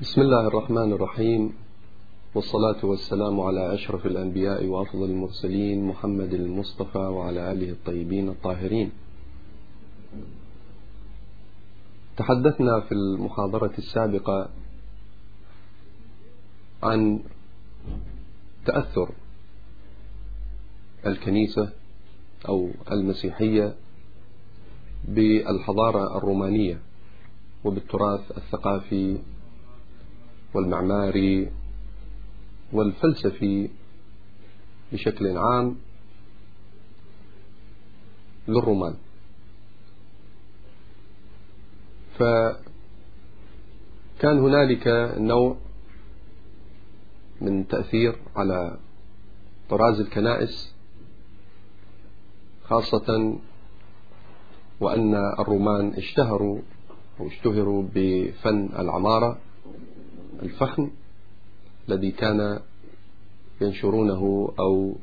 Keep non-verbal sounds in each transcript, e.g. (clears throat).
بسم الله الرحمن الرحيم. والصلاة والسلام على أشرف الأنبياء وأفضل المرسلين محمد المصطفى وعلى آله الطيبين الطاهرين. تحدثنا في المحاضرة السابقة عن تأثر الكنيسة أو المسيحية بالحضارة الرومانية وبالتراث الثقافي والمعماري والفلسفي بشكل عام للرومان. فكان هنالك نوع من تأثير على طراز الكنائس خاصة وأن الرومان اشتهروا أو اشتهروا بفن العمارة. الفخم الذي كان ينشرونه أو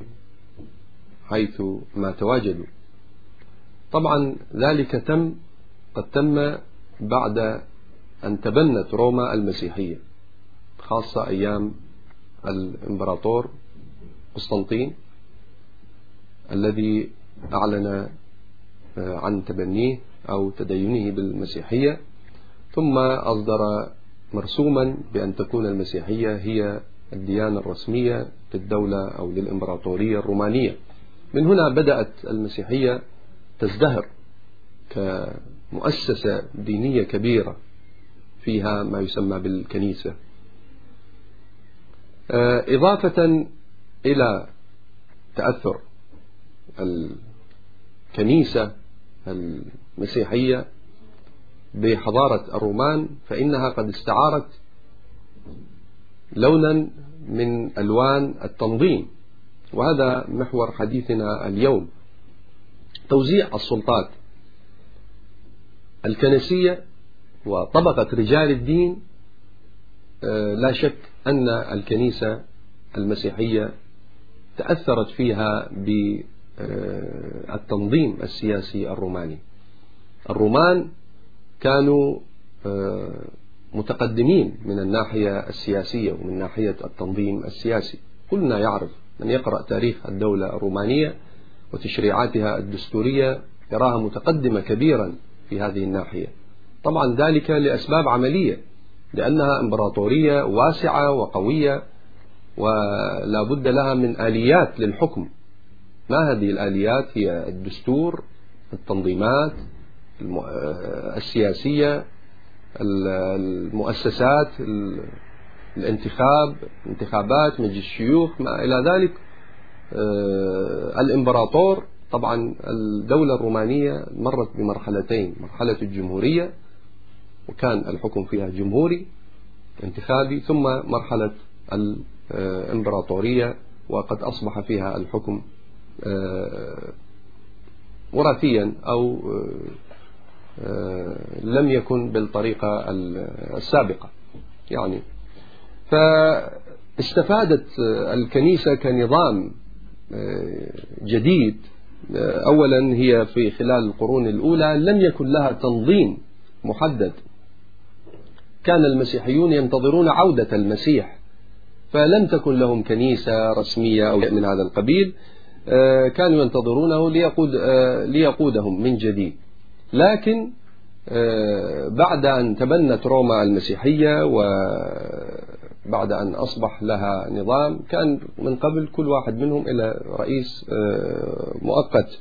حيث ما تواجدوا. طبعا ذلك تم قد تم بعد أن تبنت روما المسيحية خاصة أيام الإمبراطور قسطنطين الذي أعلن عن تبنيه أو تدينه بالمسيحية ثم أصدر مرسوما بأن تكون المسيحية هي الديانة الرسمية للدولة أو للإمبراطورية الرومانية. من هنا بدأت المسيحية تزدهر كمؤسسة دينية كبيرة فيها ما يسمى بالكنيسة. آه، إضافة إلى تأثر الكنيسة المسيحية بحضارة الرومان فإنها قد استعارت لونا من ألوان التنظيم. وهذا محور حديثنا اليوم. توزيع السلطات الكنسية وطبقة رجال الدين آه، لا شك أن الكنيسة المسيحية تأثرت فيها بالتنظيم السياسي الروماني. الرومان كانوا آه، متقدمين من الناحية السياسية ومن ناحية التنظيم السياسي. كلنا يعرف من يقرأ تاريخ الدولة الرومانية وتشريعاتها الدستورية يراها متقدمة كبيرا في هذه الناحية. طبعا ذلك لأسباب عملية لأنها إمبراطورية واسعة وقوية ولا بد لها من آليات للحكم. ما هذه الآليات؟ هي الدستور التنظيمات السياسية المؤسسات الانتخاب انتخابات مجلس الشيوخ ما إلى ذلك. آه، الإمبراطور طبعا الدولة الرومانية مرت بمرحلتين. مرحلة الجمهورية وكان الحكم فيها جمهوري انتخابي ثم مرحلة الإمبراطورية وقد أصبح فيها الحكم آه، وراثيا أو آه، لم يكن بالطريقة السابقة. يعني فاستفادت الكنيسة كنظام آه، جديد. آه، أولا هي في خلال القرون الأولى لم يكن لها تنظيم محدد. كان المسيحيون ينتظرون عودة المسيح فلم تكن لهم كنيسة رسمية أو من هذا القبيل. كانوا ينتظرونه ليقود ليقودهم من جديد. لكن آه، بعد أن تبنت روما المسيحية وبعد أن أصبح لها نظام كان من قبل كل واحد منهم إلى رئيس آه، مؤقت.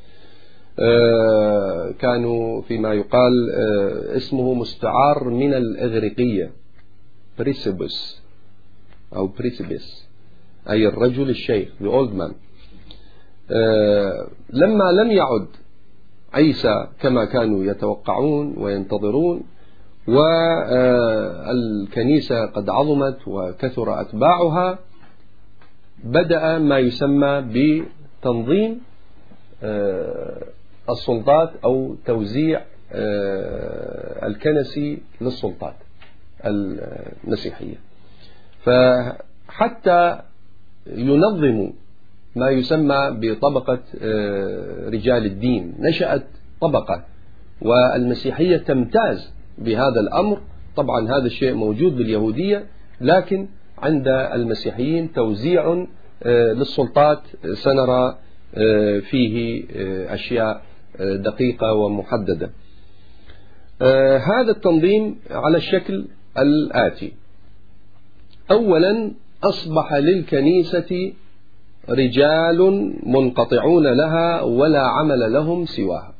آه، كانوا فيما يقال اسمه مستعار من الإغريقية بريسبس أو بريسبس أي الرجل الشيخ the old man. لما لم يعد عيسى كما كانوا يتوقعون وينتظرون والكنيسة قد عظمت وكثر أتباعها بدأ ما يسمى بتنظيم آه، السلطات أو توزيع آه، الكنسي للسلطات المسيحية. فحتى ينظموا ما يسمى بطبقة آه، رجال الدين. نشأت طبقة والمسيحية تمتاز بهذا الأمر. طبعا هذا الشيء موجود باليهودية لكن عند المسيحيين توزيع آه، للسلطات سنرى آه، فيه أشياء دقيقة ومحددة. هذا التنظيم على الشكل الآتي. أولا أصبح للكنيسة رجال منقطعون لها ولا عمل لهم سواها.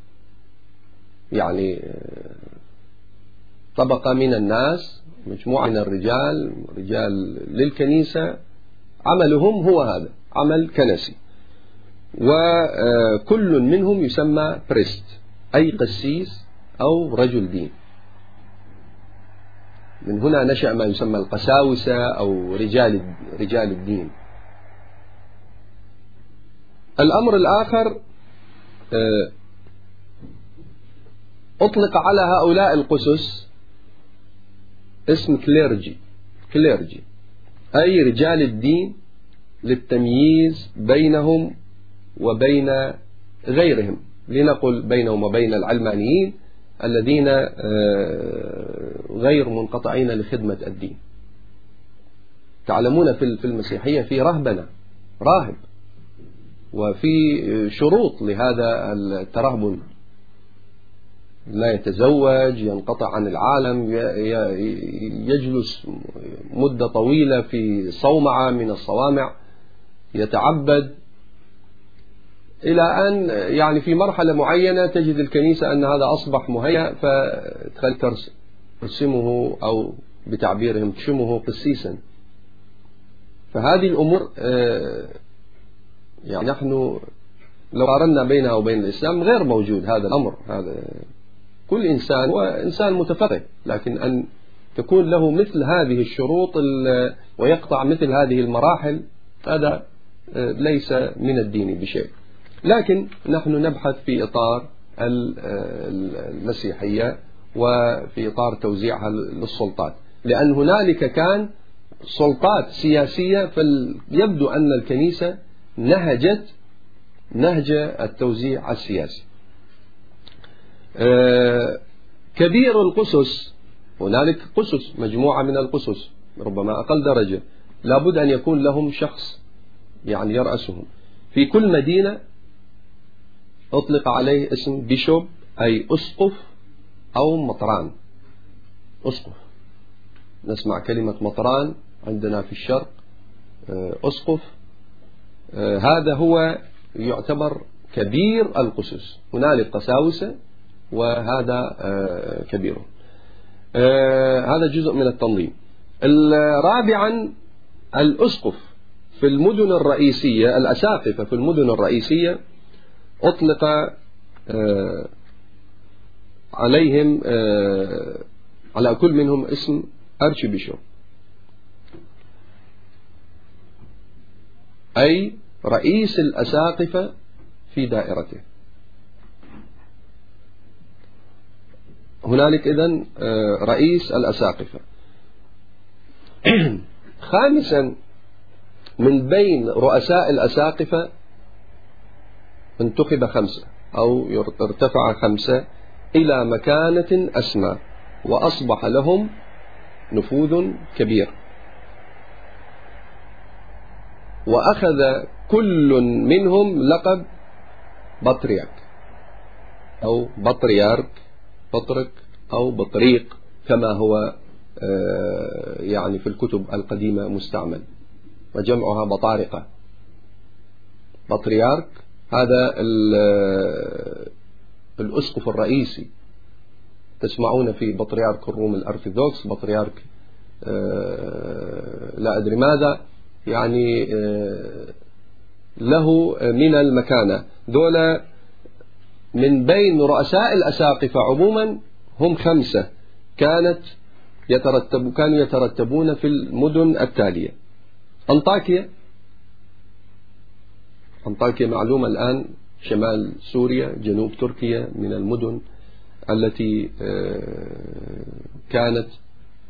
يعني طبقة من الناس مجموعة من الرجال رجال للكنيسة عملهم هو هذا عمل كنسي. وكل منهم يسمى بريست أي قسيس أو رجل دين. من هنا نشأ ما يسمى القساوسة أو رجال رجال الدين. الأمر الآخر آه، أطلق على هؤلاء القسس اسم كليرجي. كليرجي أي رجال الدين للتمييز بينهم وبين غيرهم. لنقل بينهم وبين العلمانيين الذين آه، غير منقطعين لخدمة الدين. تعلمون في المسيحية في رهبنة راهب. وفي شروط لهذا الترهبن. لا يتزوج ينقطع عن العالم يجلس مدة طويلة في صومعة من الصوامع يتعبد إلى أن يعني في مرحلة معينة تجد الكنيسة أن هذا أصبح مهيأ فترسمه أو بتعبيرهم تشمه قسيسا. فهذه الأمور آه، يعني نحن لو قارنا بينها وبين الإسلام غير موجود هذا الأمر هذا كل إنسان هو إنسان متفقه لكن أن تكون له مثل هذه الشروط ويقطع مثل هذه المراحل هذا آه، ليس من الدين بشيء. لكن نحن نبحث في إطار آه، المسيحية وفي إطار توزيعها للسلطات. لأن هنالك كان سلطات سياسية فيبدو أن الكنيسة نهجت نهج التوزيع السياسي. آه، كبير القسس هنالك قسس مجموعة من القسس ربما أقل درجة لابد أن يكون لهم شخص يعني يرأسهم. في كل مدينة أطلق عليه اسم بيشوب أي أسقف أو مطران. أسقف. نسمع كلمة مطران عندنا في الشرق آه، أسقف. هذا هو يعتبر كبير القسس هنالك قساوسة وهذا آه، كبير. هذا جزء من التنظيم. رابعا الأسقف في المدن الرئيسية الأساقفة في المدن الرئيسية أطلق آه، عليهم آه، على كل منهم اسم أرشبيشوب أي رئيس الأساقفة في دائرته. هنالك إذن آه، رئيس الأساقفة. (clears throat) خامسا من بين رؤساء الأساقفة انتخب خمسة أو ارتفع خمسة إلى مكانة أسمى وأصبح لهم نفوذ كبير. وأخذ كل منهم لقب بطريق أو بطريارك بطرك أو بطريق كما هو آه، يعني في الكتب القديمة مستعمل وجمعها بطارقة. بطريارك هذا الأسقف الرئيسي. تسمعون في بطريرك الروم الأرثوذكس بطريرك آه، لا أدري ماذا. يعني آه، له من المكانة. دولة من بين رؤساء الأساقفة عموما هم خمسة كانت يترتب كانوا يترتبون في المدن التالية. أنطاكيا. أنطاكيا معلومة الآن شمال سوريا جنوب تركيا من المدن التي آه، كانت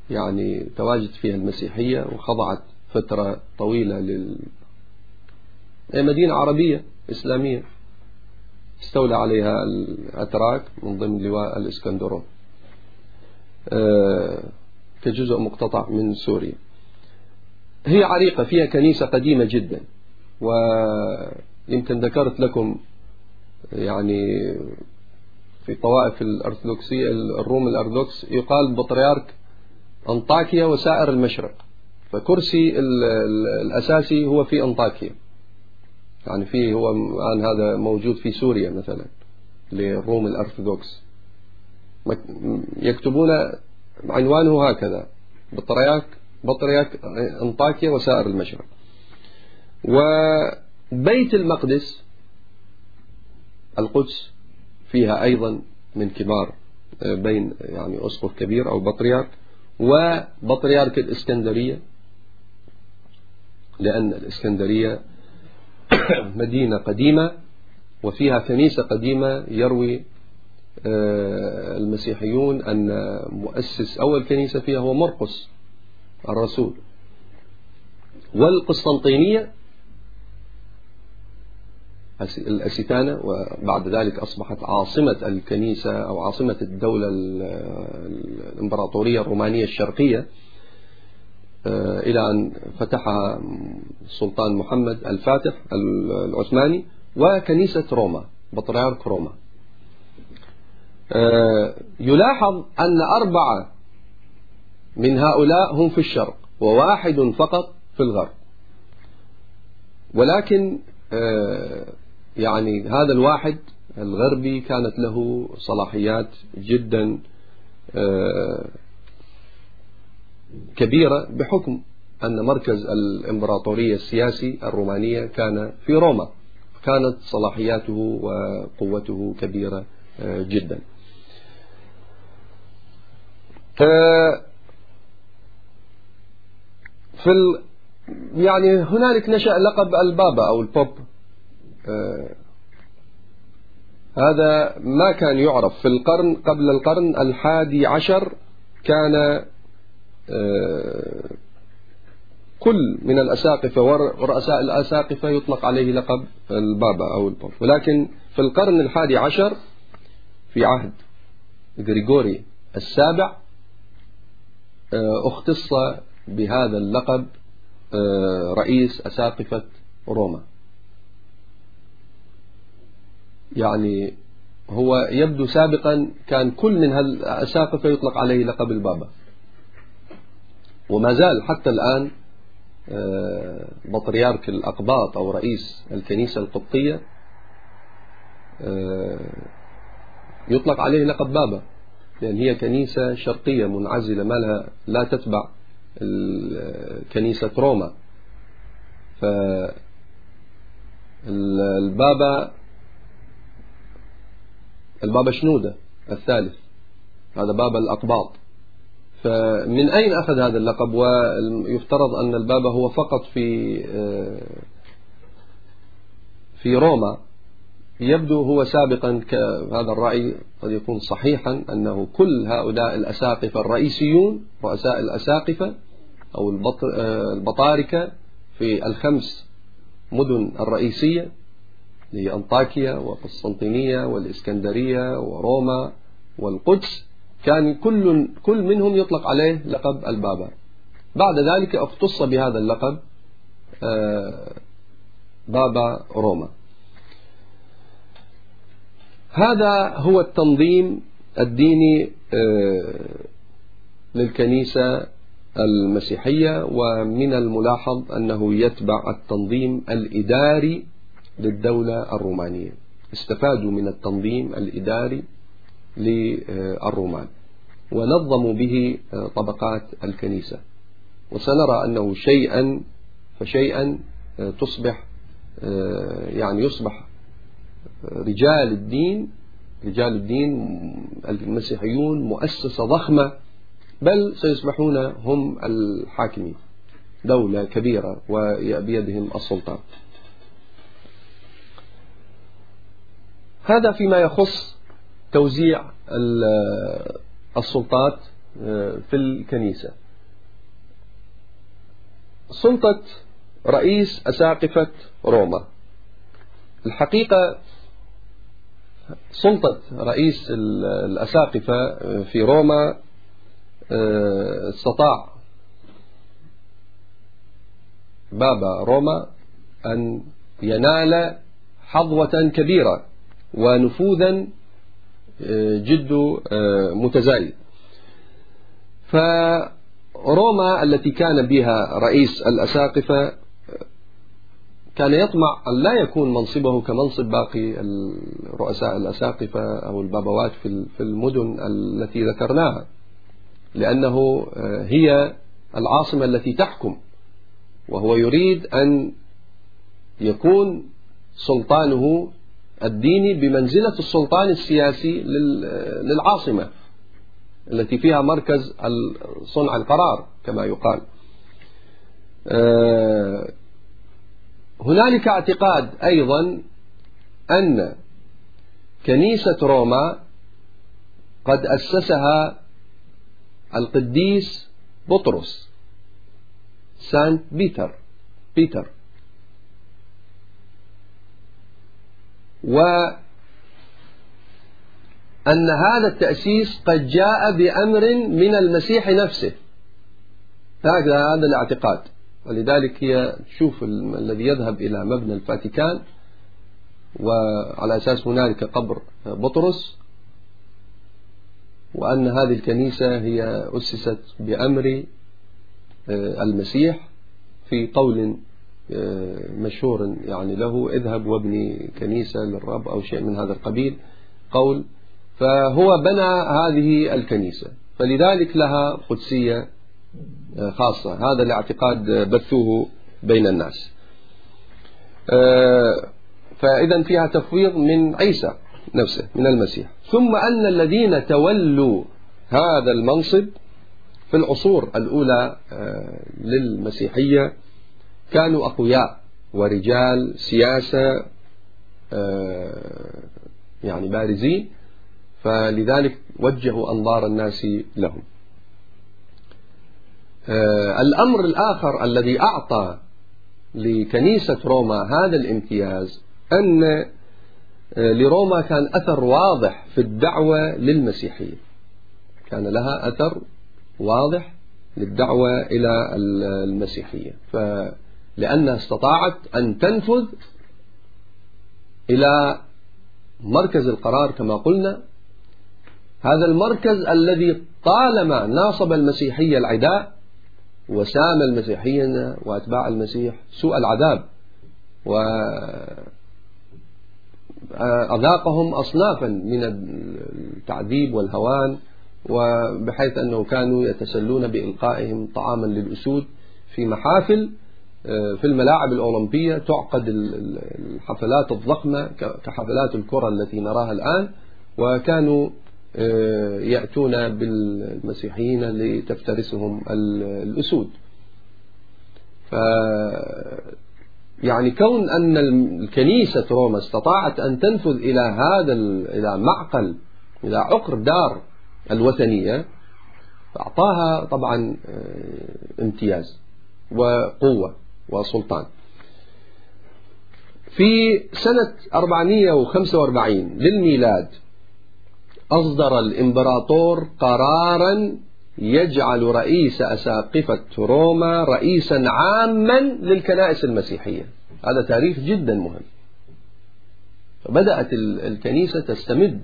يعني تواجد فيها المسيحية وخضعت فترة طويلة لل مدينة عربية إسلامية. استولى عليها الأتراك من ضمن لواء الإسكندرون. آه، كجزء مقتطع من سوريا. هي عريقة فيها كنيسة قديمة جدا. ويمكن ذكرت لكم يعني في طوائف الأرثوذكسية الروم الأرثوذكس يقال بطريرك أنطاكيا وسائر المشرق. فكرسي الأساسي هو في أنطاكيا. يعني فيه هو الآن هذا موجود في سوريا مثلا للروم الأرثوذكس. يكتبون عنوانه هكذا بطرياك بطرياك أنطاكيا وسائر المشرق. وبيت المقدس القدس فيها أيضا من كبار بين يعني أسقف كبير أو بطريرك وبطريرك الإسكندرية. لأن الإسكندرية (coughs) مدينة قديمة وفيها كنيسة قديمة يروي آه، المسيحيون أن مؤسس أول كنيسة فيها هو مرقس الرسول. والقسطنطينية الأسيتانة وبعد ذلك أصبحت عاصمة الكنيسة أو عاصمة الدولة الإمبراطورية الرومانية الشرقية. إلى أن فتحها السلطان محمد الفاتح العثماني وكنيسة روما بطريرك روما. آه، يلاحظ أن أربعة من هؤلاء هم في الشرق وواحد فقط في الغرب. ولكن آه، يعني هذا الواحد الغربي كانت له صلاحيات جدا كبيرة بحكم أن مركز الإمبراطورية السياسي الرومانية كان في روما. كانت صلاحياته وقوته كبيرة آه، جدا. في ال... يعني هنالك نشأ لقب البابا أو البوب. آه، هذا ما كان يعرف. في القرن قبل القرن الحادي عشر كان كل من الأساقفة ورؤساء الأساقفة يطلق عليه لقب البابا أو البوب ولكن في القرن الحادي عشر في عهد غريغوري السابع آه، اختص بهذا اللقب آه، رئيس أساقفة روما. يعني هو يبدو سابقا كان كل من هالأساقفة يطلق عليه لقب البابا. وما زال حتى الآن آه، بطريرك الأقباط أو رئيس الكنيسة القبطية آه، يطلق عليه لقب بابا لأن هي كنيسة شرقية منعزلة ما لها لا تتبع كنيسة روما. فالبابا البابا شنودة الثالث؟ هذا بابا الأقباط. فمن أين أخذ هذا اللقب؟ ويفترض أن البابا هو فقط في آه، في روما. يبدو هو سابقا هذا الرأي قد يكون صحيحا أنه كل هؤلاء الأساقفة الرئيسيون رؤساء الأساقفة أو آه، البطاركة في الخمس مدن الرئيسية هي أنطاكيا وقسطنطينية والإسكندرية وروما والقدس. كان كل كل منهم يطلق عليه لقب البابا. بعد ذلك اختص بهذا اللقب آه، بابا روما. هذا هو التنظيم الديني آه، للكنيسة المسيحية ومن الملاحظ أنه يتبع التنظيم الإداري للدولة الرومانية. استفادوا من التنظيم الإداري للرومان. ونظموا به طبقات الكنيسة. وسنرى أنه شيئا فشيئا تصبح يعني يصبح رجال الدين رجال الدين المسيحيون مؤسسة ضخمة بل سيصبحون هم الحاكمين. دولة كبيرة وبيدهم السلطان. هذا فيما يخص توزيع السلطات آه، في الكنيسة. سلطة رئيس أساقفة روما. الحقيقة سلطة رئيس الأساقفة في روما آه، استطاع بابا روما أن ينال حظوة كبيرة ونفوذا آه، جد آه، متزايد. فروما التي كان بها رئيس الأساقفة كان يطمع أن لا يكون منصبه كمنصب باقي الرؤساء الأساقفة أو البابوات في المدن التي ذكرناها. لأنه آه، هي العاصمة التي تحكم وهو يريد أن يكون سلطانه الديني بمنزلة السلطان السياسي للعاصمة التي فيها مركز صنع القرار كما يقال. آه، هنالك اعتقاد أيضا أن كنيسة روما قد أسسها القديس بطرس Saint Peter Peter. وأن هذا التأسيس قد جاء بأمر من المسيح نفسه. هكذا هذا الاعتقاد. ولذلك هي تشوف الذي يذهب إلى مبنى الفاتيكان وعلى أساس هنالك قبر بطرس وأن هذه الكنيسة هي أسست بأمر آه، المسيح في قول مشهور يعني له اذهب وابني كنيسة للرب أو شيء من هذا القبيل قول فهو بنى هذه الكنيسة فلذلك لها قدسية آه، خاصة هذا الاعتقاد بثوه بين الناس. فإذا فيها تفويض من عيسى نفسه من المسيح. ثم أن الذين تولوا هذا المنصب في العصور الأولى آه، للمسيحية كانوا أقوياء ورجال سياسة آه، يعني بارزين. فلذلك وجهوا أنظار الناس لهم. آه، الأمر الآخر الذي أعطى لكنيسة روما هذا الامتياز أن آه، لروما كان أثر واضح في الدعوة للمسيحية كان لها أثر واضح للدعوة إلى المسيحية فلأنها استطاعت أن تنفذ إلى مركز القرار كما قلنا. هذا المركز الذي طالما ناصب المسيحية العداء وسام المسيحيين وأتباع المسيح سوء العذاب و أذاقهم أصنافا من التعذيب والهوان وبحيث أنه كانوا يتسلون بإلقائهم طعاما للأسود في محافل في الملاعب الأولمبية تعقد الحفلات الضخمة كحفلات الكرة التي نراها الآن وكانوا آه، يأتون بالمسيحيين لتفترسهم الأسود. ف يعني كون أن الكنيسة روما استطاعت أن تنفذ إلى هذا إلى معقل إلى عقر دار الوثنية فأعطاها طبعا آه، امتياز وقوة. وسلطان. في سنة 445 للميلاد أصدر الإمبراطور قرارا يجعل رئيس أساقفة روما رئيسا عاما للكنائس المسيحية. هذا تاريخ جدا مهم. فبدأت الكنيسة تستمد.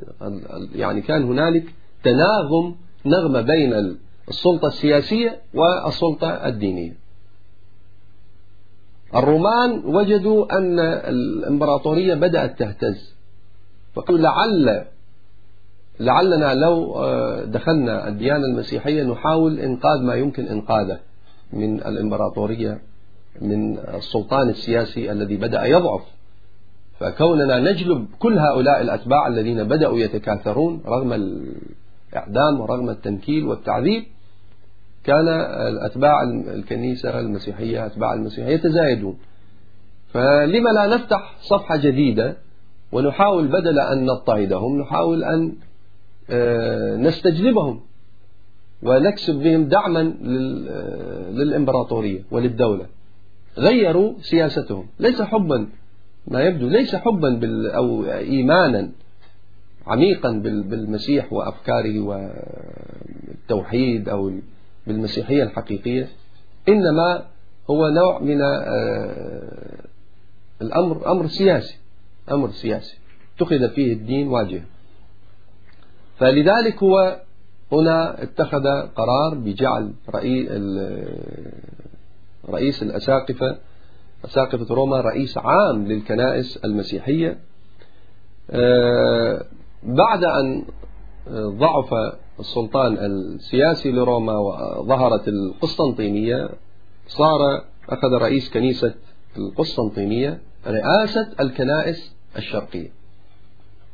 يعني كان هنالك تناغم نغمة بين السلطة السياسية والسلطة الدينية. الرومان وجدوا أن الإمبراطورية بدأت تهتز. فقالوا لعل لعلنا لو آه، دخلنا الديانة المسيحية نحاول إنقاذ ما يمكن إنقاذه من الإمبراطورية من السلطان السياسي الذي بدأ يضعف. فكوننا نجلب كل هؤلاء الأتباع الذين بدأوا يتكاثرون رغم الإعدام ورغم التنكيل والتعذيب كان الأتباع الكنيسة المسيحية أتباع المسيحية يتزايدون. فلما لا نفتح صفحة جديدة ونحاول بدل أن نضطهدهم نحاول أن آه، نستجلبهم ونكسب بهم دعما آه، للإمبراطورية وللدولة. غيروا سياستهم. ليس حبا ما يبدو ليس حبا بال أو إيمانا عميقا بالمسيح وأفكاره والتوحيد أو بالمسيحية الحقيقية إنما هو نوع من آه، الأمر أمر سياسي أمر سياسي. اتخذ فيه الدين واجه فلذلك هو هنا اتخذ قرار بجعل رئيس الأساقفة أساقفة روما رئيس عام للكنائس المسيحية. آه، بعد أن ضعف السلطان السياسي لروما وظهرت القسطنطينية صار أخذ رئيس كنيسة القسطنطينية رئاسة الكنائس الشرقية.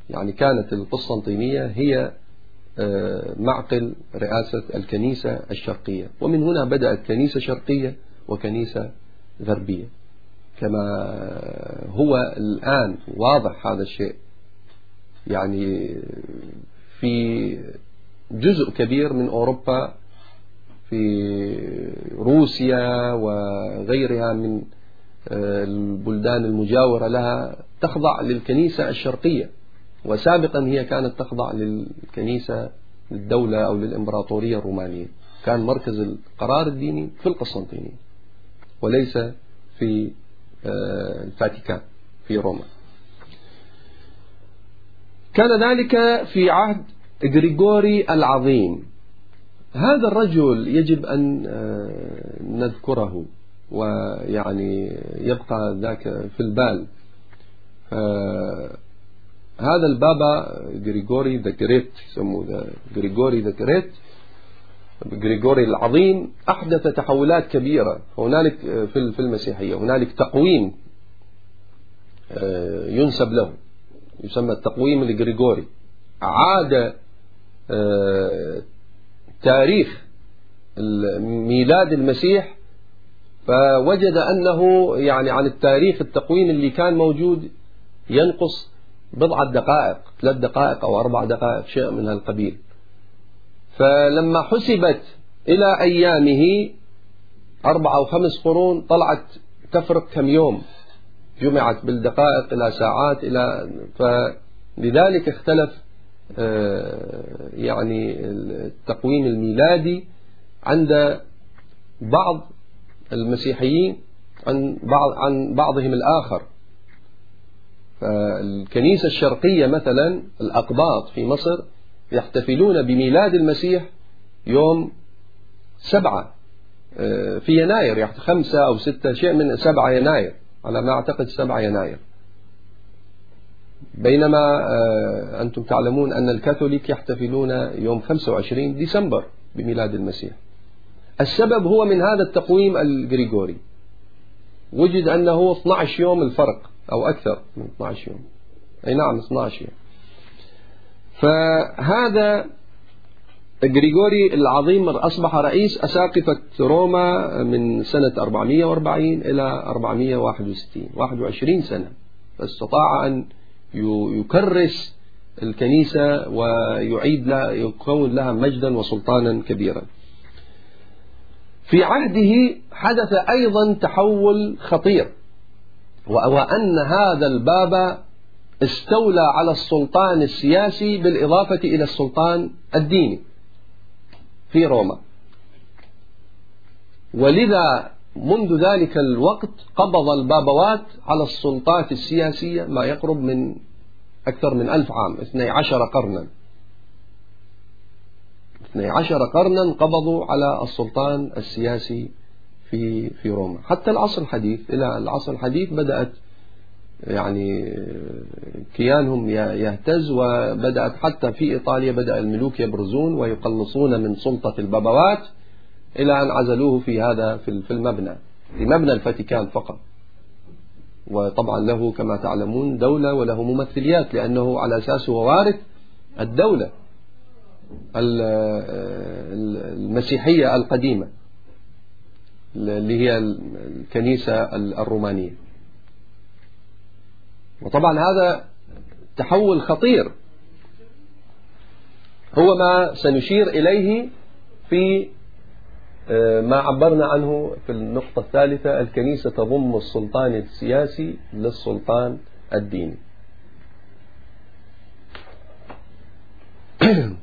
يعني كانت القسطنطينية هي آه، معقل رئاسة الكنيسة الشرقية. ومن هنا بدأت كنيسة شرقية وكنيسة غربية. كما هو الآن واضح هذا الشيء. يعني في جزء كبير من أوروبا في روسيا وغيرها من آه، البلدان المجاورة لها تخضع للكنيسة الشرقية. وسابقا هي كانت تخضع للكنيسة للدولة أو للإمبراطورية الرومانية. كان مركز القرار الديني في القسطنطينية وليس في آه، الفاتيكان في روما. كان ذلك في عهد غريغوري العظيم. هذا الرجل يجب أن آه، نذكره ويعني يبقى ذاك في البال. هذا البابا Gregory the Great يسموه Gregory the Great غريغوري العظيم. أحدث تحولات كبيرة. هنالك آه، في المسيحية هنالك تقويم آه، ينسب له يسمى التقويم الغريغوري عاد آه، تاريخ ميلاد المسيح فوجد أنه يعني عن التاريخ التقويم اللي كان موجود ينقص بضعة دقائق ثلاث دقائق أو أربع دقائق شيء من هالقبيل. فلما حسبت إلى أيامه أربع أو خمس قرون طلعت تفرق كم يوم. جمعت بالدقائق إلى ساعات إلى فلذلك اختلف آه، يعني التقويم الميلادي عند بعض المسيحيين عن بعض عن بعضهم الآخر. فالكنيسة الشرقية مثلا الأقباط في مصر يحتفلون بميلاد المسيح يوم سبعة آه، في يناير يعني خمسة أو ستة شيء من سبعة يناير على ما أعتقد سبعة يناير. بينما آه، أنتم تعلمون أن الكاثوليك يحتفلون يوم 25 ديسمبر بميلاد المسيح. السبب هو من هذا التقويم الغريغوري. وجد أنه 12 يوم الفرق أو أكثر من 12 يوم. أي نعم 12 يوم. فهذا غريغوري العظيم أصبح رئيس أساقفة روما من سنة 440 إلى 461 21 سنة. فاستطاع أن يكرس الكنيسة ويعيد لها يكون لها مجدا وسلطانا كبيرا. في عهده حدث أيضا تحول خطير وأن هذا الباب استولى على السلطان السياسي بالإضافة إلى السلطان الديني في روما. ولذا منذ ذلك الوقت قبض البابوات على السلطات السياسية ما يقرب من أكثر من ألف عام 12 قرنا. 12 قرنا قبضوا على السلطان السياسي في في روما. حتى العصر الحديث إلى العصر الحديث بدأت يعني كيانهم يهتز وبدأت حتى في إيطاليا بدأ الملوك يبرزون ويقلصون من سلطة البابوات إلى أن عزلوه في هذا في المبنى في مبنى الفاتيكان فقط. وطبعا له كما تعلمون دولة وله ممثليات لأنه على أساس هو وارث الدولة المسيحية القديمة اللي هي الكنيسة الرومانية. وطبعا هذا تحول خطير. هو ما سنشير إليه في ما عبرنا عنه في النقطة الثالثة الكنيسة تضم السلطان السياسي للسلطان الديني. (coughs)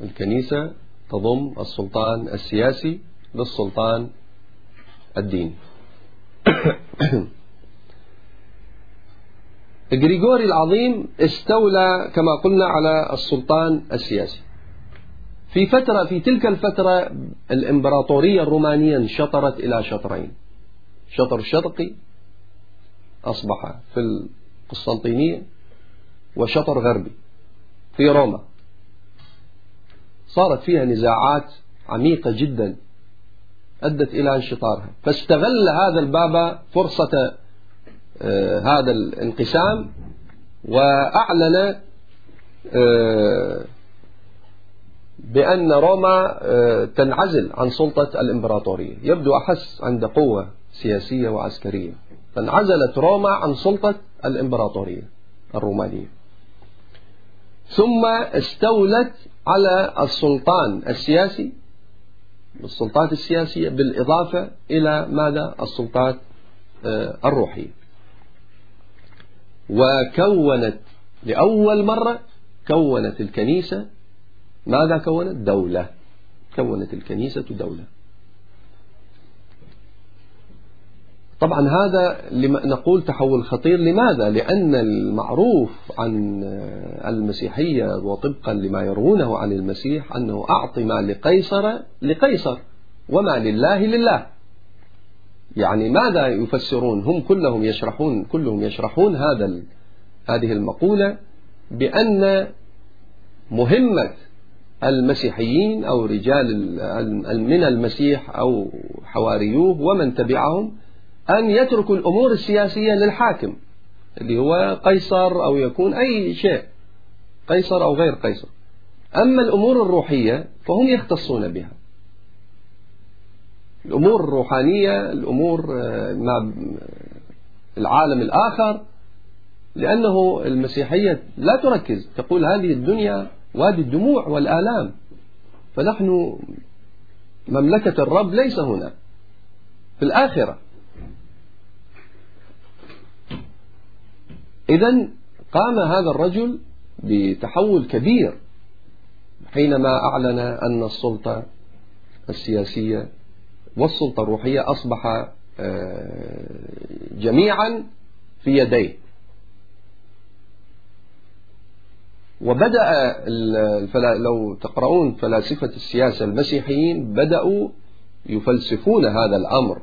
الكنيسة تضم السلطان السياسي للسلطان الديني. (coughs) غريغوري العظيم استولى كما قلنا على السلطان السياسي. في فترة في تلك الفترة الإمبراطورية الرومانية انشطرت إلى شطرين. شطر شرقي أصبح في القسطنطينية وشطر غربي في روما. صارت فيها نزاعات عميقة جدا أدت إلى انشطارها. فاستغل هذا البابا فرصة هذا الانقسام وأعلن آه، بأن روما آه، تنعزل عن سلطة الإمبراطورية. يبدو أحس عند قوة سياسية وعسكرية. فانعزلت روما عن سلطة الإمبراطورية الرومانية. ثم استولت على السلطان السياسي السلطات السياسية بالإضافة إلى ماذا؟ السلطات الروحية. وكونت لأول مرة كونت الكنيسة. ماذا كونت؟ دولة. كونت الكنيسة دولة. طبعا هذا نقول تحول خطير. لماذا؟ لأن المعروف عن المسيحية وطبقا لما يروونه عن المسيح أنه أعطي ما لقيصر لقيصر وما لله لله. يعني ماذا يفسرون؟ هم كلهم يشرحون كلهم يشرحون هذا هذه المقولة بأن مهمة المسيحيين أو رجال من المسيح أو حواريوه ومن تبعهم أن يتركوا الأمور السياسية للحاكم اللي هو قيصر أو يكون أي شيء قيصر أو غير قيصر. أما الأمور الروحية فهم يختصون بها. الأمور الروحانية الأمور آه، مع العالم الآخر لأنه المسيحية لا تركز تقول هذه الدنيا وادي الدموع والآلام فنحن مملكة الرب ليس هنا في الآخرة. إذا قام هذا الرجل بتحول كبير حينما أعلن أن السلطة السياسية والسلطة الروحية أصبح آه، جميعا في يديه. وبدأ لو تقرؤون فلاسفة السياسة المسيحيين بدأوا يفلسفون هذا الأمر.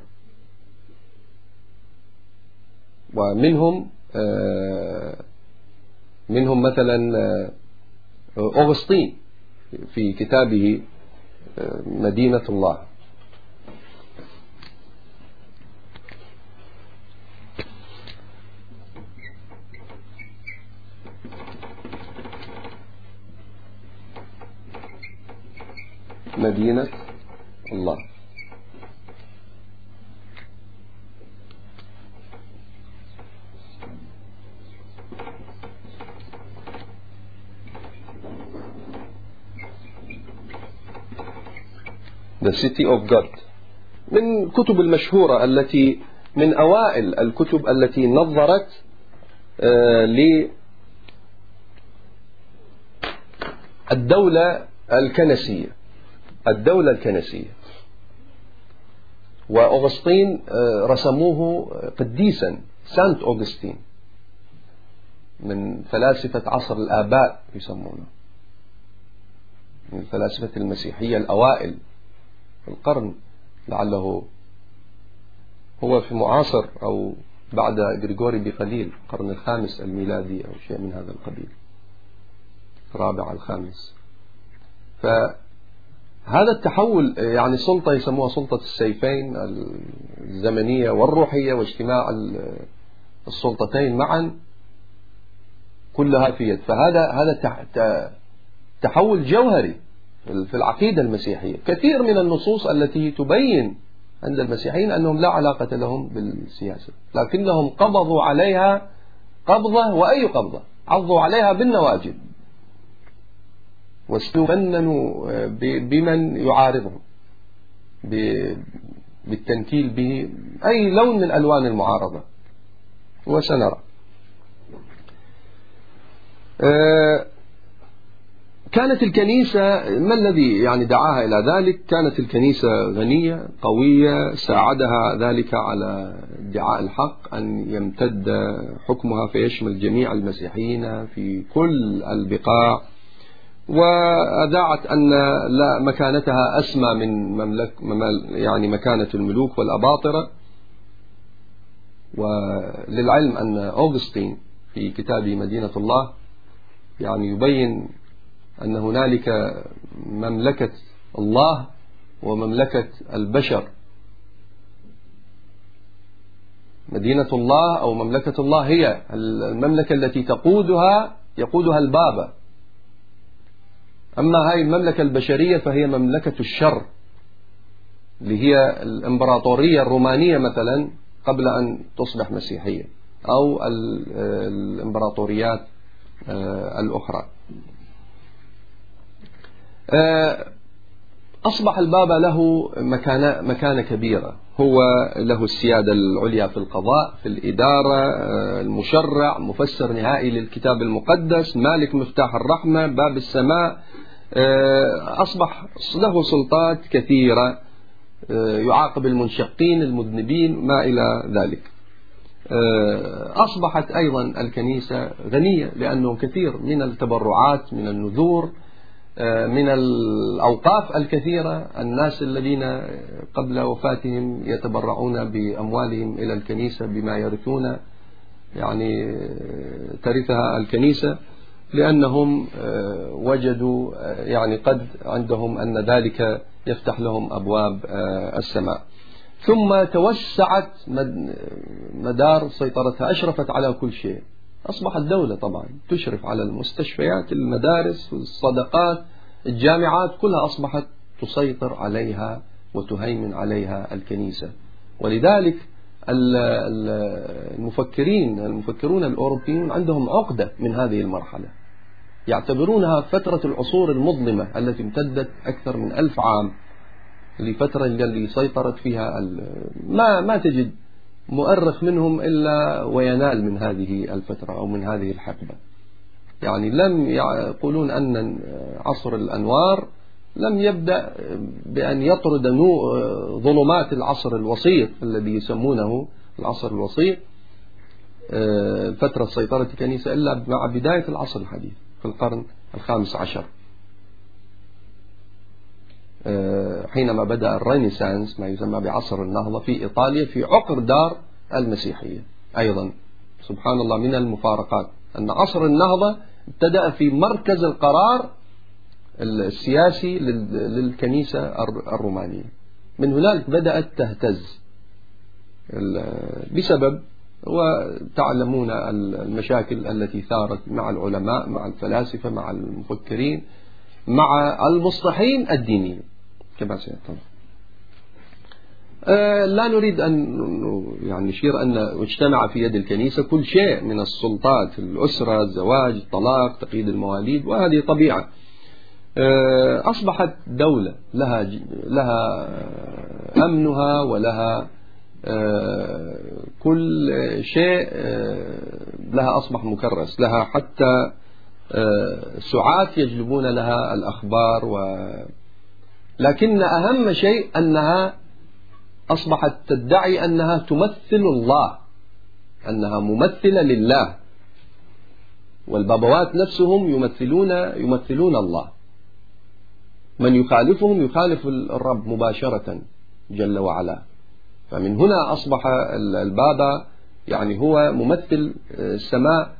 ومنهم آه، منهم مثلا آه، أغسطين في كتابه مدينة الله. مدينة الله. The City of God. من الكتب المشهورة التي من أوائل الكتب التي نظرت آه، للدولة الكنسية. الدولة الكنسية. وأغسطين آه، رسموه قديسا سانت أوغسطين من فلاسفة عصر الآباء يسمونه. من فلاسفة المسيحية الأوائل في القرن لعله هو في معاصر أو بعد غريغوري بقليل القرن الخامس الميلادي أو شيء من هذا القبيل. الرابع الخامس. ف هذا التحول يعني سلطة يسموها سلطة السيفين الزمنية والروحية واجتماع السلطتين معا كلها في يد. فهذا هذا تحول جوهري في العقيدة المسيحية. كثير من النصوص التي تبين عند المسيحيين أنهم لا علاقة لهم بالسياسة لكنهم قبضوا عليها قبضة وأي قبضة؟ عضوا عليها بالنواجذ. واستفننوا آه، بمن يعارضهم بالتنكيل به أي لون من ألوان المعارضة. وسنرى. كانت الكنيسة ما الذي يعني دعاها إلى ذلك؟ كانت الكنيسة غنية قوية ساعدها ذلك على ادعاء الحق أن يمتد حكمها فيشمل جميع المسيحيين في كل البقاع. وأذاعت أن لا مكانتها أسمى من مملك يعني مكانة الملوك والأباطرة. وللعلم أن أوغسطين في كتابه مدينة الله يعني يبين أن هنالك مملكة الله ومملكة البشر. مدينة الله أو مملكة الله هي المملكة التي تقودها يقودها البابا. أما هذه المملكة البشرية فهي مملكة الشر اللي هي الإمبراطورية الرومانية مثلا قبل أن تصبح مسيحية أو الإمبراطوريات آه، الأخرى. آه، أصبح البابا له مكانة, مكانة كبيرة. هو له السيادة العليا في القضاء في الإدارة آه، المشرع مفسر نهائي للكتاب المقدس مالك مفتاح الرحمة باب السماء. أصبح له سلطات كثيرة يعاقب المنشقين المذنبين ما إلى ذلك. أصبحت أيضا الكنيسة غنية لأنه كثير من التبرعات من النذور من الأوقاف الكثيرة الناس الذين قبل وفاتهم يتبرعون بأموالهم إلى الكنيسة بما يرثون يعني ترثها الكنيسة. لأنهم وجدوا يعني قد عندهم أن ذلك يفتح لهم أبواب السماء. ثم توسعت مدار سيطرتها أشرفت على كل شيء. أصبحت دولة طبعا تشرف على المستشفيات المدارس الصدقات الجامعات كلها أصبحت تسيطر عليها وتهيمن عليها الكنيسة. ولذلك المفكرين المفكرون الأوروبيون عندهم عقدة من هذه المرحلة. يعتبرونها فترة العصور المظلمة التي امتدت أكثر من ألف عام لفترة اللي سيطرت فيها ما ما تجد مؤرخ منهم إلا وينال من هذه الفترة أو من هذه الحقبة. يعني لم يقولون أن عصر الأنوار لم يبدأ بأن يطرد ظلمات العصر الوسيط الذي يسمونه العصر الوسيط آه، فترة سيطرة الكنيسة إلا مع بداية العصر الحديث. في القرن الخامس عشر. آه، حينما بدأ الرينيسانس ما يسمى بعصر النهضة في إيطاليا في عقر دار المسيحية أيضا. سبحان الله من المفارقات أن عصر النهضة ابتدأ في مركز القرار السياسي للكنيسة الرومانية. من هنالك بدأت تهتز. بسبب وتعلمون المشاكل التي ثارت مع العلماء مع الفلاسفة مع المفكرين مع المصلحين الدينيين. كما سيتم آه، لا نريد أن يعني نشير أن اجتمع في يد الكنيسة كل شيء من السلطات الأسرة الزواج الطلاق تقييد المواليد وهذه طبيعة. آه، أصبحت دولة لها لها أمنها ولها كل شيء لها أصبح مكرس لها حتى سعاة يجلبون لها الأخبار و لكن أهم شيء أنها أصبحت تدعي أنها تمثل الله أنها ممثلة لله. والبابوات نفسهم يمثلون يمثلون الله. من يخالفهم يخالف الرب مباشرة جل وعلا. فمن هنا أصبح البابا يعني هو ممثل السماء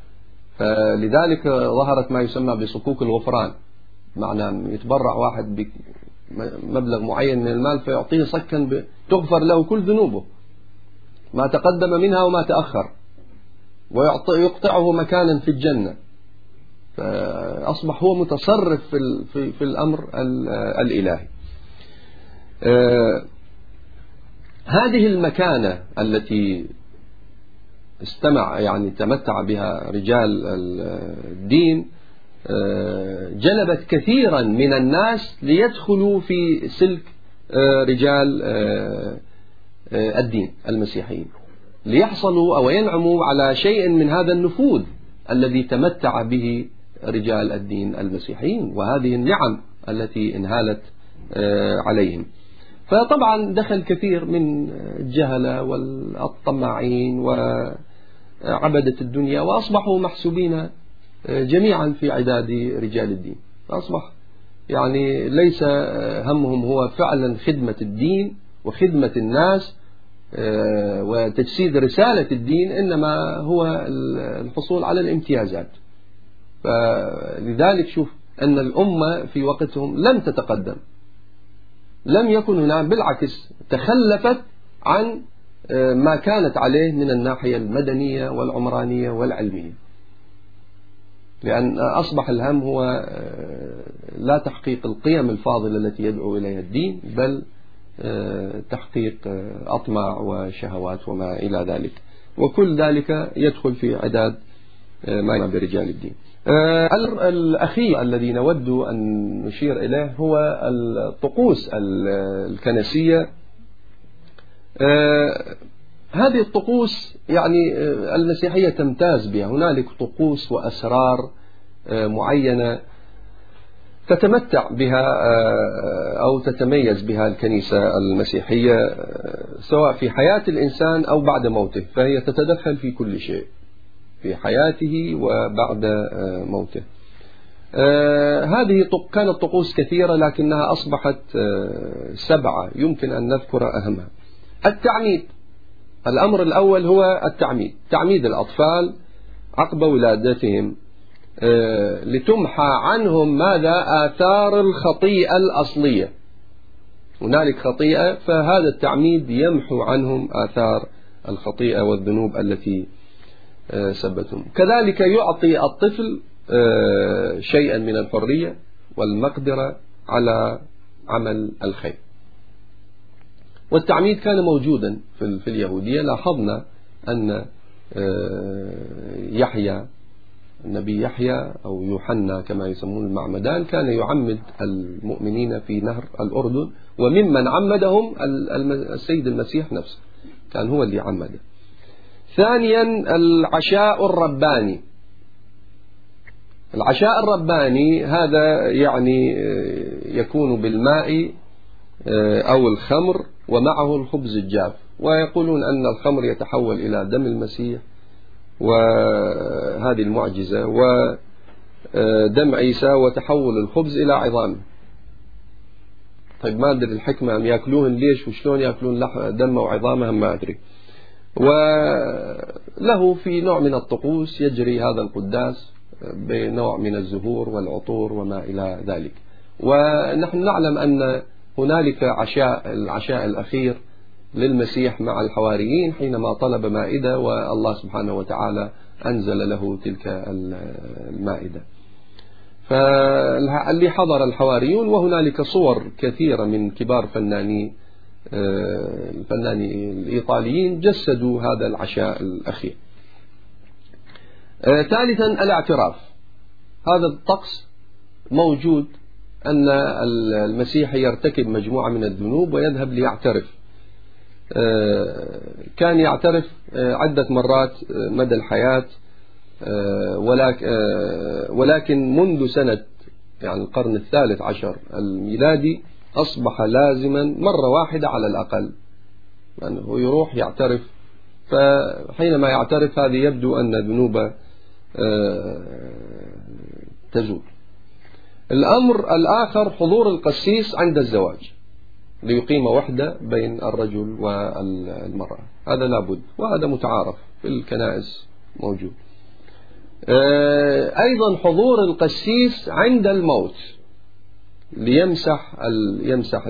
فلذلك ظهرت ما يسمى بصكوك الغفران. معنى يتبرع واحد مبلغ معين من المال فيعطيه صكا تغفر له كل ذنوبه. ما تقدم منها وما تأخر. ويقطعه مكانا في الجنة. فأصبح هو متصرف في, في, في الأمر الإلهي. آه، هذه المكانة التي استمع يعني تمتع بها رجال الدين آه، جلبت كثيرا من الناس ليدخلوا في سلك آه، رجال آه، الدين المسيحيين. ليحصلوا أو ينعموا على شيء من هذا النفوذ الذي تمتع به رجال الدين المسيحيين وهذه النعم التي انهالت عليهم. فطبعا دخل كثير من الجهلة والطماعين وعبدة الدنيا وأصبحوا محسوبين جميعا في عداد رجال الدين. أصبح يعني ليس همهم هو فعلا خدمة الدين وخدمة الناس وتجسيد رسالة الدين إنما هو الحصول على الامتيازات. فلذلك شوف أن الأمة في وقتهم لم تتقدم. لم يكن هناك بالعكس تخلفت عن آه، ما كانت عليه من الناحية المدنية والعمرانية والعلمية. لأن أصبح الهم هو آه، لا تحقيق القيم الفاضلة التي يدعو إليها الدين بل آه، تحقيق أطماع وشهوات وما إلى ذلك. وكل ذلك يدخل في عداد ما برجال الدين. آه، الأخير الذي نود أن نشير إليه هو الطقوس الكنسية. آه، هذه الطقوس يعني آه، المسيحية تمتاز بها. هنالك طقوس وأسرار معينة تتمتع بها أو تتميز بها الكنيسة المسيحية سواء في حياة الإنسان أو بعد موته فهي تتدخل في كل شيء. في حياته وبعد آه، موته. آه، هذه كانت طقوس كثيرة لكنها أصبحت آه، سبعة. يمكن أن نذكر أهمها. التعميد. الأمر الأول هو التعميد. تعميد الأطفال عقب ولادتهم لتمحى عنهم ماذا؟ آثار الخطيئة الأصلية. هنالك خطيئة فهذا التعميد يمحو عنهم آثار الخطيئة والذنوب التي سبتهم. كذلك يعطي الطفل آه، شيئا من الحرية والمقدرة على عمل الخير. والتعميد كان موجودا في اليهودية. لاحظنا أن آه، يحيى النبي يحيى أو يوحنا كما يسمون المعمدان كان يعمد المؤمنين في نهر الأردن وممن عمدهم السيد المسيح نفسه. كان هو اللي عمده. ثانيا العشاء الرباني. العشاء الرباني هذا يعني يكون بالماء آه، أو الخمر ومعه الخبز الجاف. ويقولون أن الخمر يتحول إلى دم المسيح وهذه المعجزة ودم آه، عيسى وتحول الخبز إلى عظام. طيب ما أدري الحكمة أم يأكلوهن ليش وشلون يأكلون دم وعظامها ما أدري. وله في نوع من الطقوس يجري هذا القداس بنوع من الزهور والعطور وما إلى ذلك. ونحن نعلم أن هنالك عشاء العشاء الأخير للمسيح مع الحواريين حينما طلب مائدة والله سبحانه وتعالى أنزل له تلك المائدة. فاللي حضر الحواريون وهنالك صور كثيرة من كبار فناني الفنانين الإيطاليين جسدوا هذا العشاء الأخير. آه، ثالثا الاعتراف. هذا الطقس موجود أن المسيح يرتكب مجموعة من الذنوب ويذهب ليعترف. آه، كان يعترف آه، عدة مرات مدى الحياة ولكن منذ سنة يعني القرن الثالث عشر الميلادي أصبح لازما مرة واحدة على الأقل. يعني هو يروح يعترف. فحينما يعترف هذه يبدو أن ذنوب آه، تزول. الأمر الآخر حضور القسيس عند الزواج. ليقيم وحدة بين الرجل والمرأة. هذا لابد وهذا متعارف في الكنائس موجود. آه، أيضا حضور القسيس عند الموت. ليمسح يمسح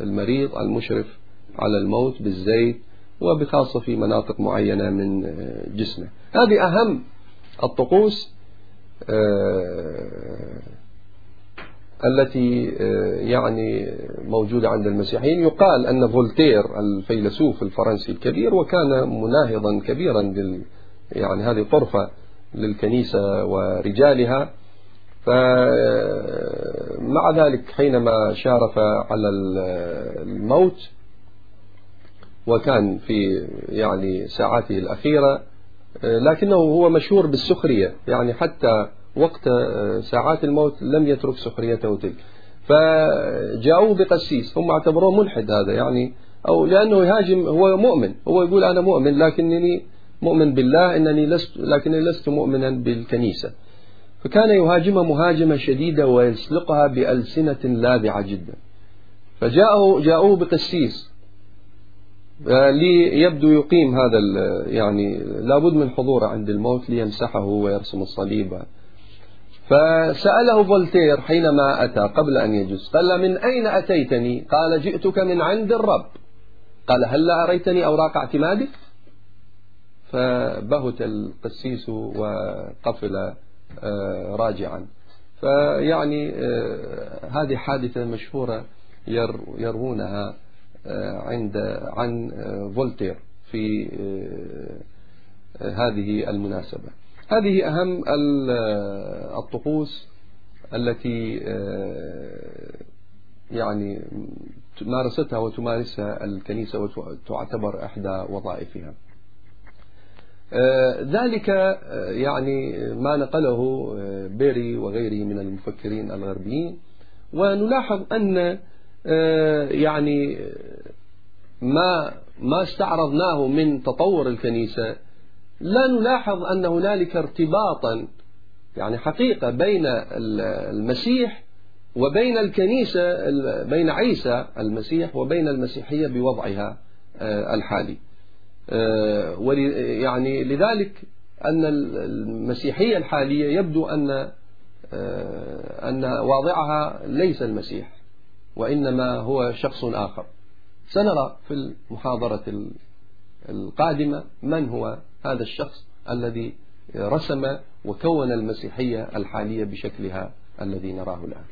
المريض المشرف على الموت بالزيت وبخاصة في مناطق معينة من جسمه. هذه أهم الطقوس آه، التي آه، يعني موجودة عند المسيحيين. يقال أن فولتير الفيلسوف الفرنسي الكبير وكان مناهضا كبيرا لل يعني هذه طرفة للكنيسة ورجالها فمع ذلك حينما شارف على الموت وكان في يعني ساعاته الأخيرة لكنه هو مشهور بالسخرية يعني حتى وقت ساعات الموت لم يترك سخريته تلك. فجاءوه بقسيس هم اعتبروه ملحد هذا يعني أو لأنه يهاجم هو مؤمن هو يقول أنا مؤمن لكنني مؤمن بالله إنني لست لكنني لست مؤمنا بالكنيسة. فكان يهاجمها مهاجمة شديدة ويسلقها بألسنة لاذعة جدا. فجاءه جاءوه بقسيس ليبدو يقيم هذا يعني لابد من حضوره عند الموت ليمسحه ويرسم الصليب. فسأله فولتير حينما أتى قبل أن يجلس قال من أين أتيتني؟ قال جئتك من عند الرب. قال هل أريتني أوراق اعتمادك؟ فبهت القسيس وقفل آه، راجعا. فيعني آه، هذه حادثة مشهورة يروونها آه، عند عن فولتير في هذه المناسبة. هذه أهم الطقوس التي يعني مارستها وتمارسها الكنيسة وتعتبر إحدى وظائفها. آه، ذلك آه، يعني ما نقله آه، بيري وغيره من المفكرين الغربيين. ونلاحظ أن يعني ما ما استعرضناه من تطور الكنيسة لا نلاحظ أن هنالك ارتباطا يعني حقيقة بين المسيح وبين الكنيسة بين عيسى المسيح وبين المسيحية بوضعها الحالي. آه، يعني لذلك أن المسيحية الحالية يبدو أن آه، أن واضعها ليس المسيح وإنما هو شخص آخر. سنرى في المحاضرة القادمة من هو هذا الشخص الذي رسم وكون المسيحية الحالية بشكلها الذي نراه الآن.